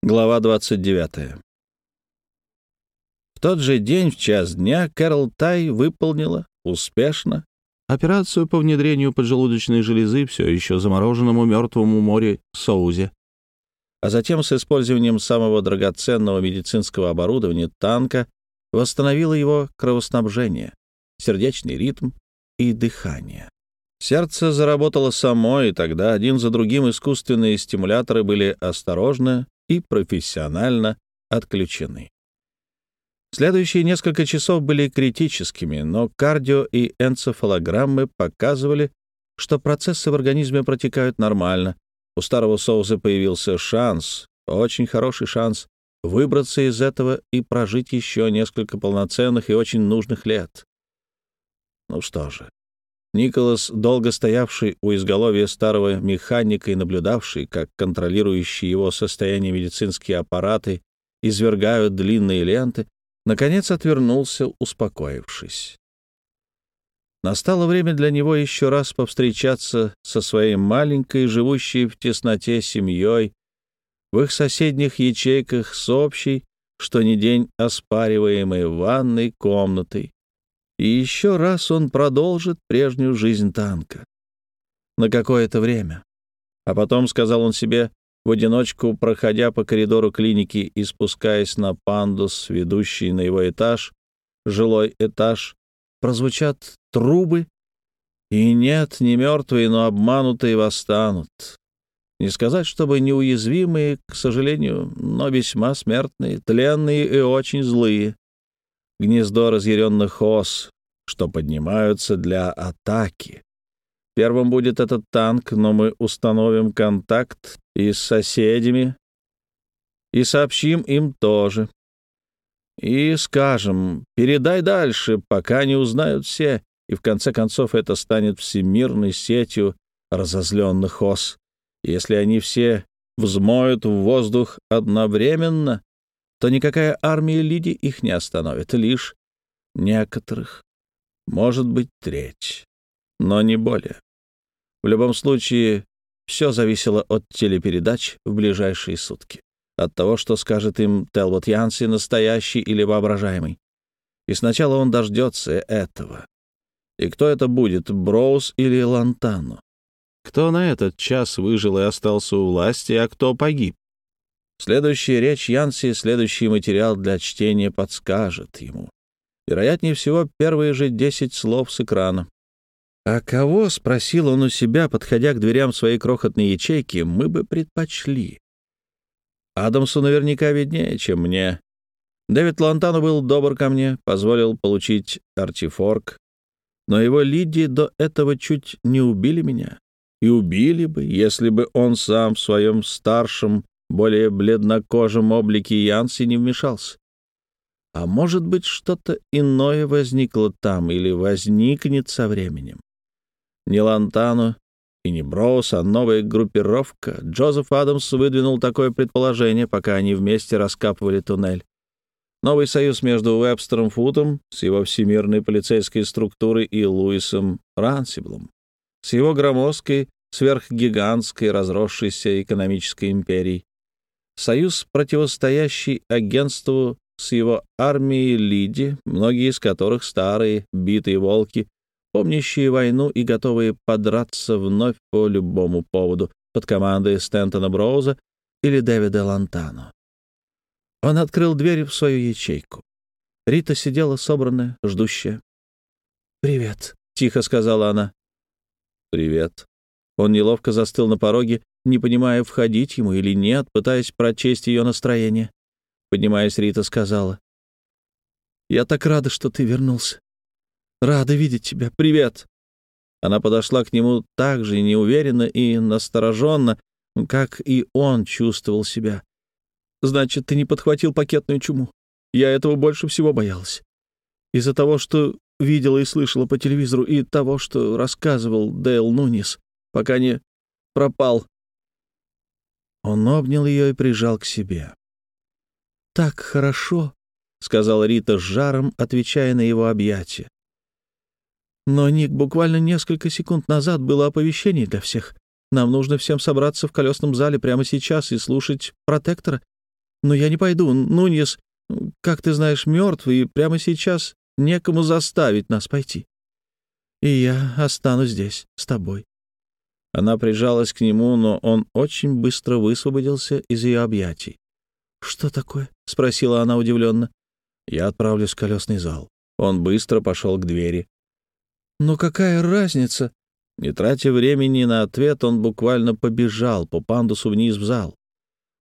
Глава 29. В тот же день, в час дня, Кэрол Тай выполнила успешно операцию по внедрению поджелудочной железы все еще замороженному мертвому море Соузе, а затем с использованием самого драгоценного медицинского оборудования танка восстановила его кровоснабжение, сердечный ритм и дыхание. Сердце заработало само, и тогда один за другим искусственные стимуляторы были осторожно и профессионально отключены. Следующие несколько часов были критическими, но кардио и энцефалограммы показывали, что процессы в организме протекают нормально. У старого соуса появился шанс, очень хороший шанс, выбраться из этого и прожить еще несколько полноценных и очень нужных лет. Ну что же, Николас, долго стоявший у изголовья старого механика и наблюдавший, как контролирующие его состояние медицинские аппараты извергают длинные ленты, наконец отвернулся, успокоившись. Настало время для него еще раз повстречаться со своей маленькой, живущей в тесноте семьей, в их соседних ячейках с общей, что ни день оспариваемой ванной комнатой, и еще раз он продолжит прежнюю жизнь танка. На какое-то время. А потом, сказал он себе, в одиночку, проходя по коридору клиники и спускаясь на пандус, ведущий на его этаж, жилой этаж, прозвучат трубы, и нет, не мертвые, но обманутые восстанут. Не сказать, чтобы неуязвимые, к сожалению, но весьма смертные, тленные и очень злые гнездо разъяренных ос, что поднимаются для атаки. Первым будет этот танк, но мы установим контакт и с соседями, и сообщим им тоже. И скажем, передай дальше, пока не узнают все, и в конце концов это станет всемирной сетью разозленных ос. Если они все взмоют в воздух одновременно, то никакая армия Лиди их не остановит, лишь некоторых. Может быть, треть, но не более. В любом случае, все зависело от телепередач в ближайшие сутки, от того, что скажет им Телвот Янси, настоящий или воображаемый. И сначала он дождется этого. И кто это будет, Броуз или Лантану? Кто на этот час выжил и остался у власти, а кто погиб? Следующая речь Янси, следующий материал для чтения подскажет ему. Вероятнее всего, первые же десять слов с экрана. «А кого?» — спросил он у себя, подходя к дверям своей крохотной ячейки. «Мы бы предпочли». Адамсу наверняка виднее, чем мне. Дэвид Лантану был добр ко мне, позволил получить артифорк. Но его Лиди до этого чуть не убили меня. И убили бы, если бы он сам в своем старшем более бледнокожем облике Янси не вмешался. А может быть, что-то иное возникло там или возникнет со временем. Не Лантану и не Броуз, а новая группировка. Джозеф Адамс выдвинул такое предположение, пока они вместе раскапывали туннель. Новый союз между Уэбстером Футом с его всемирной полицейской структурой и Луисом Рансиблом, с его громоздкой, сверхгигантской, разросшейся экономической империей, союз, противостоящий агентству с его армией Лиди, многие из которых старые, битые волки, помнящие войну и готовые подраться вновь по любому поводу под командой Стентона Броуза или Дэвида Лантано. Он открыл дверь в свою ячейку. Рита сидела собранная, ждущая. «Привет», — тихо сказала она. «Привет». Он неловко застыл на пороге, не понимая, входить ему или нет, пытаясь прочесть ее настроение. Поднимаясь, Рита сказала. «Я так рада, что ты вернулся. Рада видеть тебя. Привет!» Она подошла к нему так же неуверенно и настороженно, как и он чувствовал себя. «Значит, ты не подхватил пакетную чуму. Я этого больше всего боялась. Из-за того, что видела и слышала по телевизору, и того, что рассказывал Дейл Нунис, пока не пропал. Он обнял ее и прижал к себе. «Так хорошо», — сказала Рита с жаром, отвечая на его объятия. «Но, Ник, буквально несколько секунд назад было оповещение для всех. Нам нужно всем собраться в колесном зале прямо сейчас и слушать протектора. Но я не пойду. Нуньес, как ты знаешь, мертв, и прямо сейчас некому заставить нас пойти. И я останусь здесь с тобой». Она прижалась к нему, но он очень быстро высвободился из ее объятий. «Что такое?» — спросила она удивленно. «Я отправлюсь в колесный зал». Он быстро пошел к двери. «Но какая разница?» Не тратя времени на ответ, он буквально побежал по пандусу вниз в зал.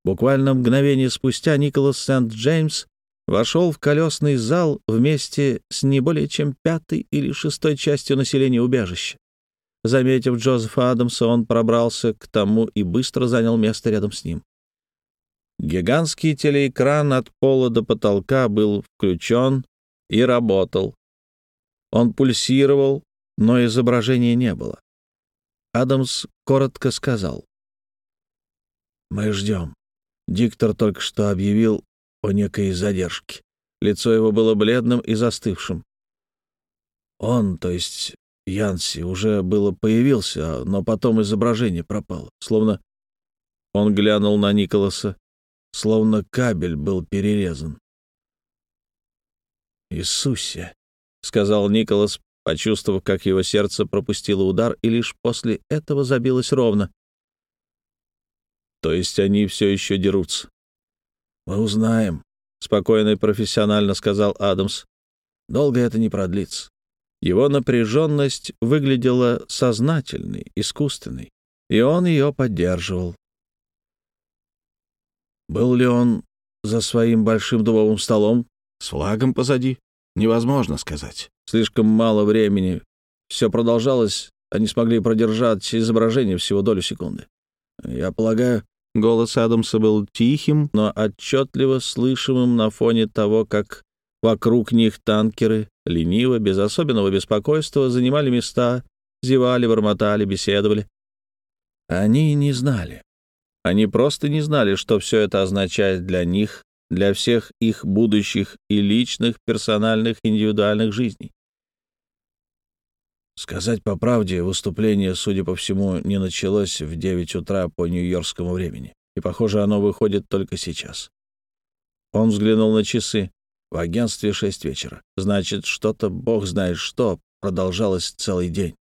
Буквально мгновение спустя Николас Сент-Джеймс вошел в колесный зал вместе с не более чем пятой или шестой частью населения убежища. Заметив Джозефа Адамса, он пробрался к тому и быстро занял место рядом с ним. Гигантский телеэкран от пола до потолка был включен и работал. Он пульсировал, но изображения не было. Адамс коротко сказал. «Мы ждем. Диктор только что объявил о некой задержке. Лицо его было бледным и застывшим. Он, то есть Янси, уже было появился, но потом изображение пропало, словно... Он глянул на Николаса, словно кабель был перерезан. «Иисусе!» — сказал Николас, почувствовав, как его сердце пропустило удар, и лишь после этого забилось ровно. То есть они все еще дерутся. «Мы узнаем», — спокойно и профессионально сказал Адамс. «Долго это не продлится». Его напряженность выглядела сознательной, искусственной, и он ее поддерживал. Был ли он за своим большим дубовым столом с флагом позади? Невозможно сказать. Слишком мало времени. Все продолжалось, они смогли продержать изображение всего долю секунды. Я полагаю, голос Адамса был тихим, но отчетливо слышимым на фоне того, как вокруг них танкеры, лениво, без особенного беспокойства, занимали места, зевали, бормотали, беседовали. Они не знали. Они просто не знали, что все это означает для них для всех их будущих и личных, персональных, индивидуальных жизней. Сказать по правде, выступление, судя по всему, не началось в 9 утра по нью-йоркскому времени, и, похоже, оно выходит только сейчас. Он взглянул на часы. В агентстве шесть вечера. Значит, что-то, бог знает что, продолжалось целый день.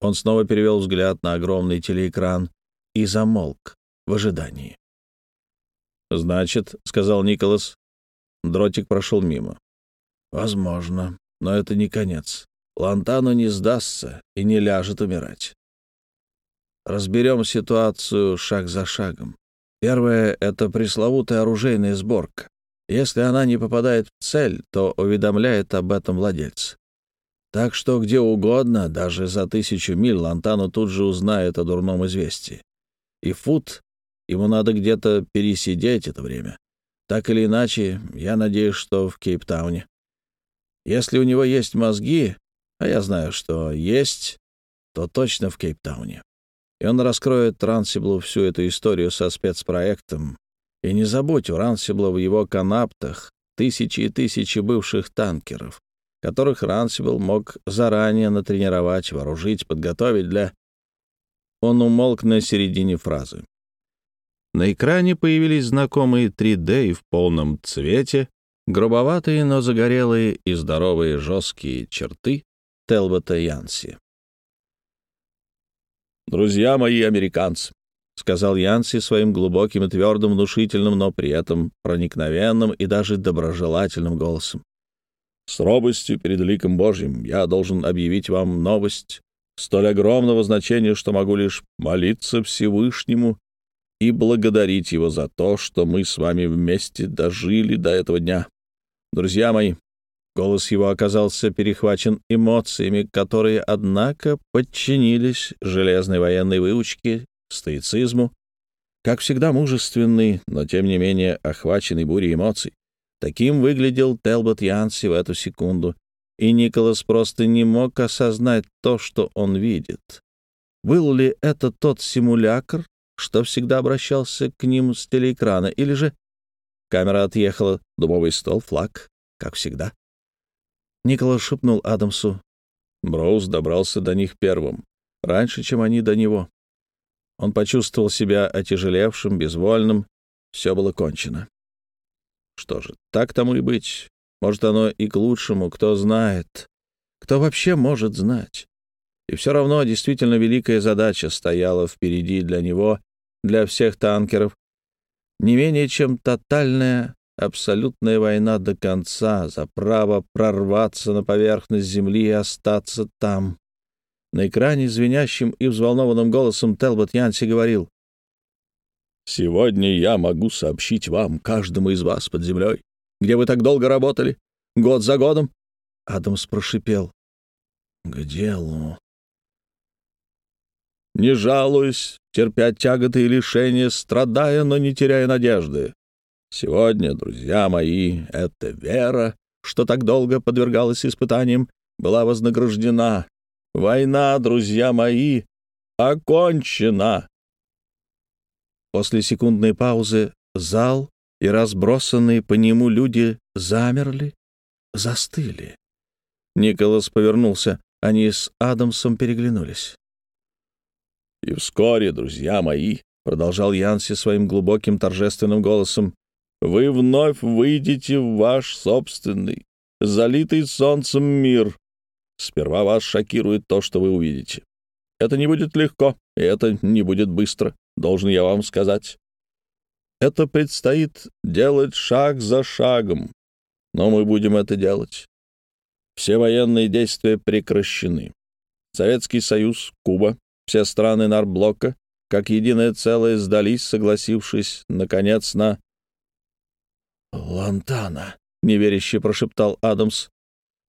Он снова перевел взгляд на огромный телеэкран и замолк в ожидании. «Значит», — сказал Николас, — дротик прошел мимо. «Возможно, но это не конец. Лантану не сдастся и не ляжет умирать. Разберем ситуацию шаг за шагом. Первое — это пресловутая оружейная сборка. Если она не попадает в цель, то уведомляет об этом владельца. Так что где угодно, даже за тысячу миль, Лантану тут же узнает о дурном известии. И Фут Ему надо где-то пересидеть это время. Так или иначе, я надеюсь, что в Кейптауне. Если у него есть мозги, а я знаю, что есть, то точно в Кейптауне. И он раскроет Рансиблу всю эту историю со спецпроектом. И не забудь, у Рансибла в его канаптах тысячи и тысячи бывших танкеров, которых Рансибл мог заранее натренировать, вооружить, подготовить для... Он умолк на середине фразы. На экране появились знакомые 3D и в полном цвете, грубоватые, но загорелые и здоровые жесткие черты Телбота Янси. «Друзья мои американцы», — сказал Янси своим глубоким и твердым, внушительным, но при этом проникновенным и даже доброжелательным голосом. «С робостью перед ликом Божьим я должен объявить вам новость столь огромного значения, что могу лишь молиться Всевышнему и благодарить его за то, что мы с вами вместе дожили до этого дня. Друзья мои, голос его оказался перехвачен эмоциями, которые, однако, подчинились железной военной выучке, стоицизму, как всегда мужественный, но тем не менее охваченный бурей эмоций. Таким выглядел Телбот Янси в эту секунду, и Николас просто не мог осознать то, что он видит. Был ли это тот симулякр, что всегда обращался к ним с телеэкрана, или же... Камера отъехала, дубовый стол, флаг, как всегда. Николас шепнул Адамсу. Броуз добрался до них первым, раньше, чем они до него. Он почувствовал себя отяжелевшим, безвольным. Все было кончено. Что же, так тому и быть. Может, оно и к лучшему, кто знает. Кто вообще может знать? И все равно действительно великая задача стояла впереди для него, для всех танкеров. Не менее чем тотальная, абсолютная война до конца за право прорваться на поверхность Земли и остаться там. На экране звенящим и взволнованным голосом Телбот Янси говорил. «Сегодня я могу сообщить вам, каждому из вас под землей, где вы так долго работали, год за годом». Адамс прошипел. «К делу». «Не жалуюсь, терпя тяготы и лишения, страдая, но не теряя надежды. Сегодня, друзья мои, эта вера, что так долго подвергалась испытаниям, была вознаграждена. Война, друзья мои, окончена. После секундной паузы зал и разбросанные по нему люди замерли, застыли. Николас повернулся, они с Адамсом переглянулись. «И вскоре, друзья мои», — продолжал Янси своим глубоким торжественным голосом, «вы вновь выйдете в ваш собственный, залитый солнцем мир. Сперва вас шокирует то, что вы увидите. Это не будет легко, и это не будет быстро должен я вам сказать. Это предстоит делать шаг за шагом, но мы будем это делать. Все военные действия прекращены. Советский Союз, Куба, все страны Нарблока как единое целое сдались, согласившись, наконец, на... «Лантана», — неверяще прошептал Адамс.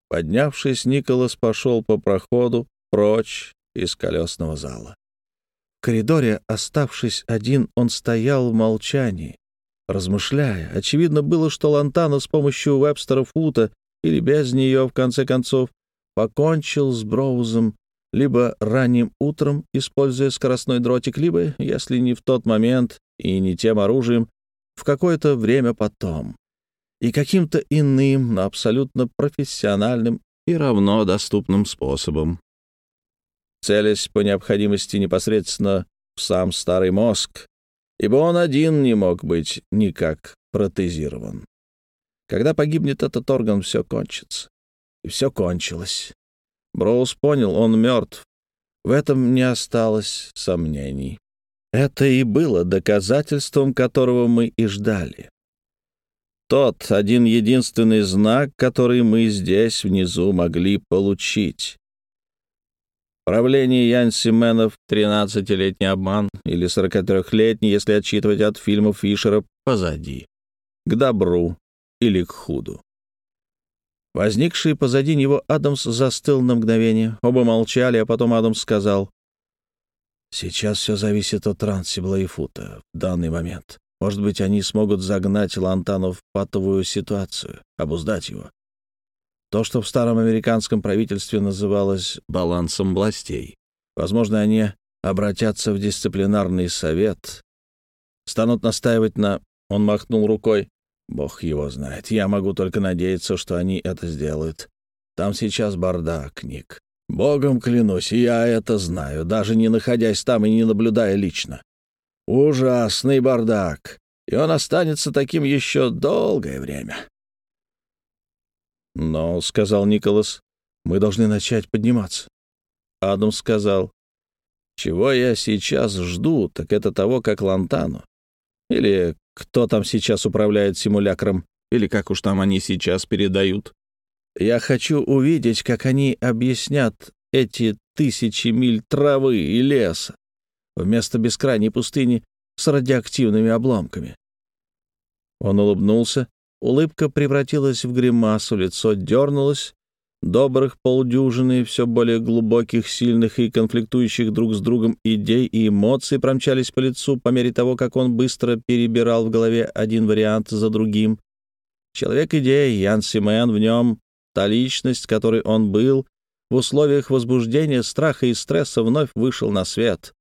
Поднявшись, Николас пошел по проходу прочь из колесного зала. В коридоре, оставшись один, он стоял в молчании, размышляя. Очевидно было, что Лантана с помощью Вебстера Фута или без нее, в конце концов, покончил с Броузом либо ранним утром, используя скоростной дротик, либо, если не в тот момент и не тем оружием, в какое-то время потом. И каким-то иным, но абсолютно профессиональным и равно доступным способом целясь по необходимости непосредственно в сам старый мозг, ибо он один не мог быть никак протезирован. Когда погибнет этот орган, все кончится. И все кончилось. Броуз понял, он мертв. В этом не осталось сомнений. Это и было доказательством, которого мы и ждали. Тот один единственный знак, который мы здесь внизу могли получить. Правление Ян Сименов, 13-летний обман или 43-летний, если отчитывать от фильмов Фишера, позади. К добру или к худу. Возникший позади него Адамс застыл на мгновение. Оба молчали, а потом Адамс сказал, «Сейчас все зависит от Трансибла и Фута в данный момент. Может быть, они смогут загнать Лантану в патовую ситуацию, обуздать его. То, что в старом американском правительстве называлось «балансом властей». Возможно, они обратятся в дисциплинарный совет, станут настаивать на... Он махнул рукой. Бог его знает. Я могу только надеяться, что они это сделают. Там сейчас бардак, Ник. Богом клянусь, я это знаю, даже не находясь там и не наблюдая лично. Ужасный бардак. И он останется таким еще долгое время. «Но», — сказал Николас, — «мы должны начать подниматься». Адам сказал, «Чего я сейчас жду, так это того, как Лантану. Или кто там сейчас управляет симулякром, или как уж там они сейчас передают. Я хочу увидеть, как они объяснят эти тысячи миль травы и леса вместо бескрайней пустыни с радиоактивными обломками». Он улыбнулся, Улыбка превратилась в гримасу, лицо дернулось. Добрых полдюжины все более глубоких, сильных и конфликтующих друг с другом идей и эмоций промчались по лицу по мере того, как он быстро перебирал в голове один вариант за другим. Человек-идея, Ян Симен в нем, та личность, которой он был, в условиях возбуждения, страха и стресса вновь вышел на свет.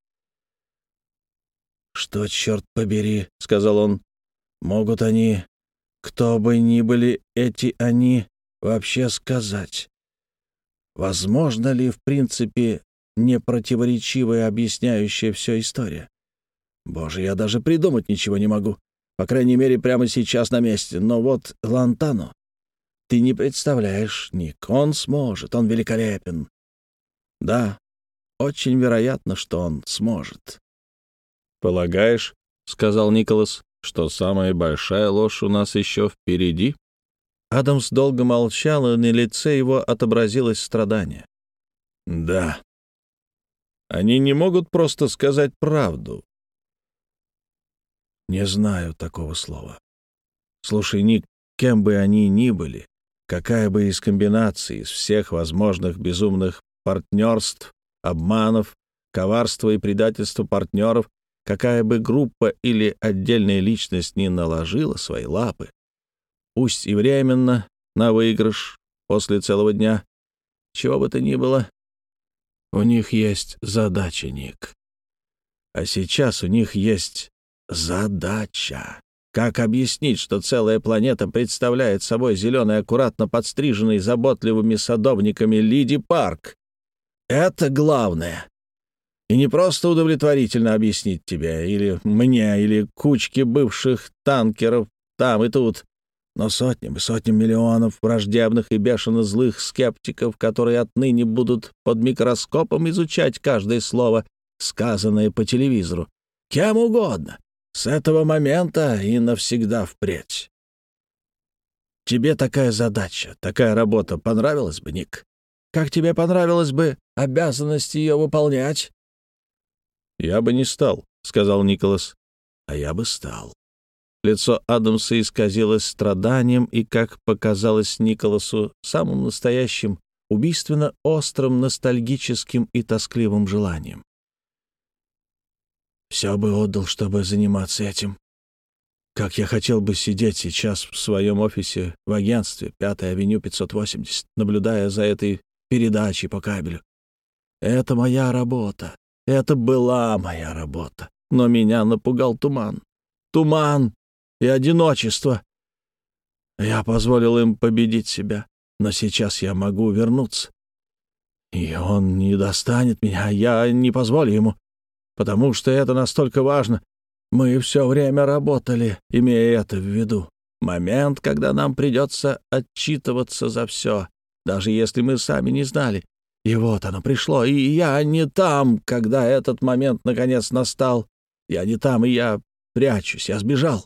«Что, черт побери», — сказал он, — «могут они кто бы ни были эти они, вообще сказать. Возможно ли, в принципе, непротиворечивая, объясняющая все история? Боже, я даже придумать ничего не могу. По крайней мере, прямо сейчас на месте. Но вот Лантано... Ты не представляешь, Ник, он сможет, он великолепен. Да, очень вероятно, что он сможет. «Полагаешь, — сказал Николас, — что самая большая ложь у нас еще впереди?» Адамс долго молчал, и на лице его отобразилось страдание. «Да. Они не могут просто сказать правду. Не знаю такого слова. Слушай, Ник, кем бы они ни были, какая бы из комбинаций из всех возможных безумных партнерств, обманов, коварства и предательства партнеров, какая бы группа или отдельная личность ни наложила свои лапы, пусть и временно, на выигрыш после целого дня, чего бы то ни было, у них есть задача, Ник. А сейчас у них есть Задача. Как объяснить, что целая планета представляет собой зеленый, аккуратно подстриженный заботливыми садовниками Лиди Парк? Это главное. И не просто удовлетворительно объяснить тебе, или мне, или кучке бывших танкеров там и тут, но сотням и сотням миллионов враждебных и бешено злых скептиков, которые отныне будут под микроскопом изучать каждое слово, сказанное по телевизору. Кем угодно. С этого момента и навсегда впредь. Тебе такая задача, такая работа понравилась бы, Ник? Как тебе понравилось бы обязанность ее выполнять? «Я бы не стал», — сказал Николас. «А я бы стал». Лицо Адамса исказилось страданием и, как показалось Николасу, самым настоящим, убийственно острым, ностальгическим и тоскливым желанием. Все бы отдал, чтобы заниматься этим. Как я хотел бы сидеть сейчас в своем офисе в агентстве 5-й авеню 580, наблюдая за этой передачей по кабелю. Это моя работа. Это была моя работа. Но меня напугал туман. Туман и одиночество. Я позволил им победить себя, но сейчас я могу вернуться. И он не достанет меня, я не позволю ему потому что это настолько важно. Мы все время работали, имея это в виду. Момент, когда нам придется отчитываться за все, даже если мы сами не знали. И вот оно пришло, и я не там, когда этот момент наконец настал. Я не там, и я прячусь, я сбежал.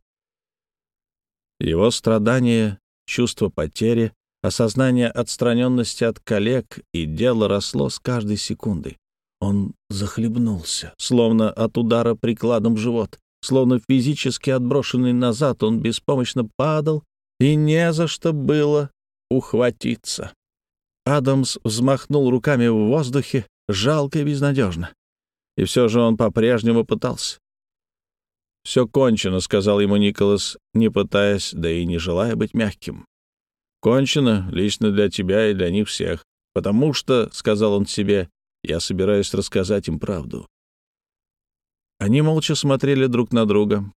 Его страдания, чувство потери, осознание отстраненности от коллег и дело росло с каждой секундой. Он захлебнулся, словно от удара прикладом в живот. Словно физически отброшенный назад, он беспомощно падал, и не за что было ухватиться. Адамс взмахнул руками в воздухе, жалко и безнадежно. И все же он по-прежнему пытался. «Все кончено», — сказал ему Николас, не пытаясь, да и не желая быть мягким. «Кончено лично для тебя и для них всех. Потому что, — сказал он себе, я собираюсь рассказать им правду». Они молча смотрели друг на друга.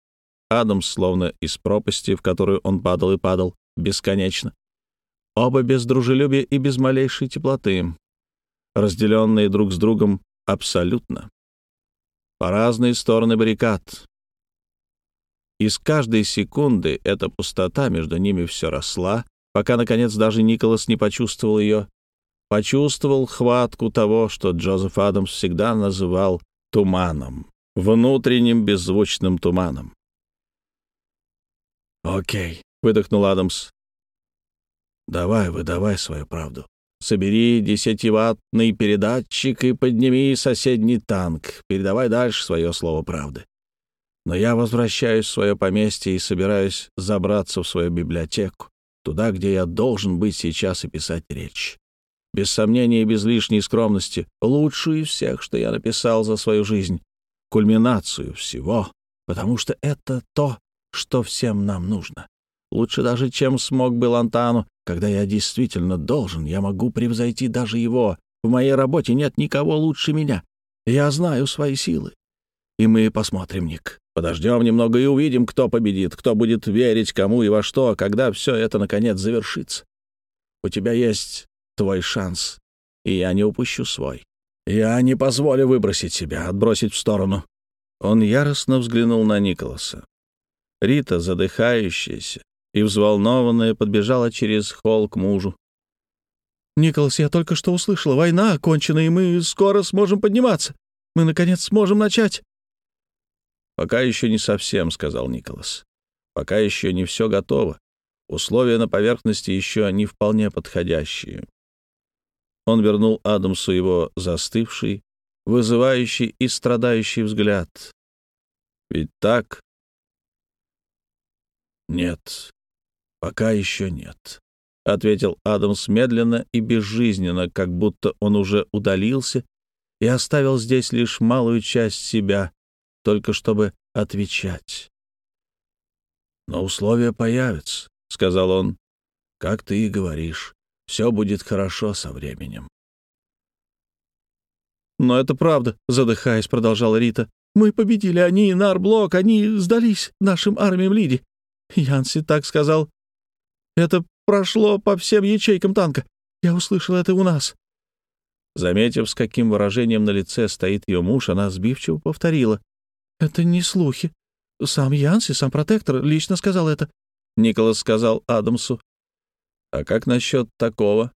Адамс, словно из пропасти, в которую он падал и падал, бесконечно. Оба без дружелюбия и без малейшей теплоты, разделенные друг с другом абсолютно. По разные стороны баррикад. И с каждой секунды эта пустота между ними все росла, пока, наконец, даже Николас не почувствовал ее почувствовал хватку того, что Джозеф Адамс всегда называл туманом, внутренним беззвучным туманом. «Окей», — выдохнул Адамс. «Давай, выдавай свою правду. Собери десятиваттный передатчик и подними соседний танк. Передавай дальше свое слово правды. Но я возвращаюсь в свое поместье и собираюсь забраться в свою библиотеку, туда, где я должен быть сейчас и писать речь без сомнения и без лишней скромности, лучшую из всех, что я написал за свою жизнь, кульминацию всего, потому что это то, что всем нам нужно. Лучше даже, чем смог бы Лантану, когда я действительно должен, я могу превзойти даже его. В моей работе нет никого лучше меня. Я знаю свои силы. И мы посмотрим, Ник. Подождем немного и увидим, кто победит, кто будет верить кому и во что, когда все это, наконец, завершится. У тебя есть твой шанс, и я не упущу свой. Я не позволю выбросить себя, отбросить в сторону». Он яростно взглянул на Николаса. Рита, задыхающаяся и взволнованная, подбежала через холл к мужу. «Николас, я только что услышала. Война окончена, и мы скоро сможем подниматься. Мы, наконец, сможем начать». «Пока еще не совсем», — сказал Николас. «Пока еще не все готово. Условия на поверхности еще не вполне подходящие». Он вернул Адамсу его застывший, вызывающий и страдающий взгляд. «Ведь так?» «Нет, пока еще нет», — ответил Адамс медленно и безжизненно, как будто он уже удалился и оставил здесь лишь малую часть себя, только чтобы отвечать. «Но условия появятся», — сказал он. «Как ты и говоришь, все будет хорошо со временем». «Но это правда», — задыхаясь, продолжала Рита. «Мы победили, они, Нарблок, они сдались нашим армиям Лиди. Янси так сказал. Это прошло по всем ячейкам танка. Я услышал это у нас. Заметив, с каким выражением на лице стоит ее муж, она сбивчиво повторила. «Это не слухи. Сам Янси, сам протектор, лично сказал это». Николас сказал Адамсу. «А как насчет такого?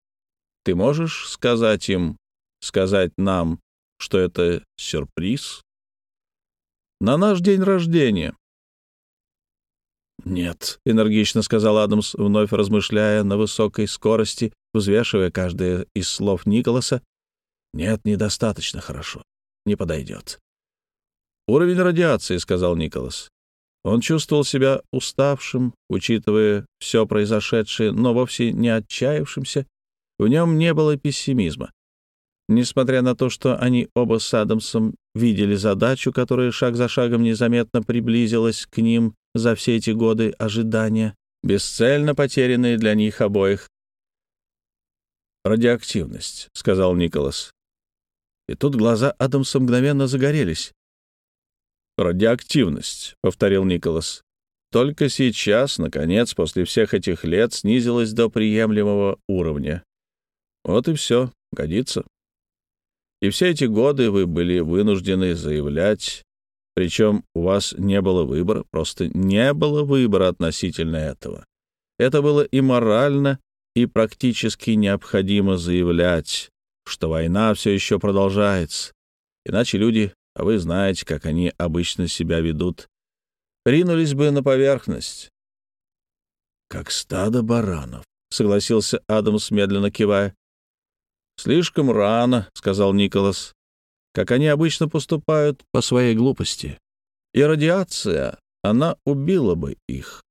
Ты можешь сказать им, сказать нам, что это сюрприз? На наш день рождения». «Нет», — энергично сказал Адамс, вновь размышляя на высокой скорости, взвешивая каждое из слов Николаса, нет, недостаточно хорошо. Не подойдет. Уровень радиации, сказал Николас. Он чувствовал себя уставшим, учитывая все произошедшее, но вовсе не отчаявшимся. В нем не было пессимизма. Несмотря на то, что они оба с Адамсом видели задачу, которая шаг за шагом незаметно приблизилась к ним за все эти годы ожидания, бесцельно потерянные для них обоих. «Радиоактивность», — сказал Николас. И тут глаза Адамса мгновенно загорелись. «Радиоактивность», — повторил Николас. «Только сейчас, наконец, после всех этих лет, снизилась до приемлемого уровня. Вот и все, годится. И все эти годы вы были вынуждены заявлять, причем у вас не было выбора, просто не было выбора относительно этого. Это было и морально, и практически необходимо заявлять, что война все еще продолжается. Иначе люди, а вы знаете, как они обычно себя ведут, ринулись бы на поверхность. «Как стадо баранов», — согласился Адамс, медленно кивая. «Слишком рано», — сказал Николас, — «как они обычно поступают по своей глупости. И радиация, она убила бы их.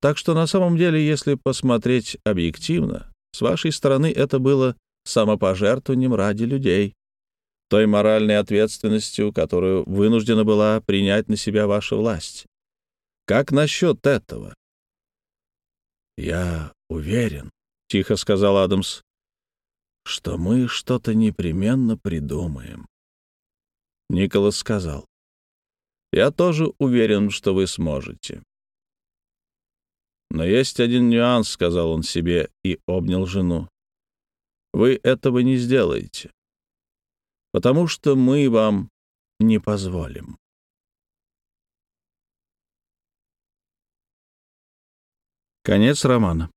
Так что на самом деле, если посмотреть объективно, с вашей стороны это было самопожертвованием ради людей, той моральной ответственностью, которую вынуждена была принять на себя ваша власть. Как насчет этого? «Я уверен», — тихо сказал Адамс, — «что мы что-то непременно придумаем». Николас сказал, «Я тоже уверен, что вы сможете». «Но есть один нюанс», — сказал он себе и обнял жену. Вы этого не сделаете, потому что мы вам не позволим. Конец романа.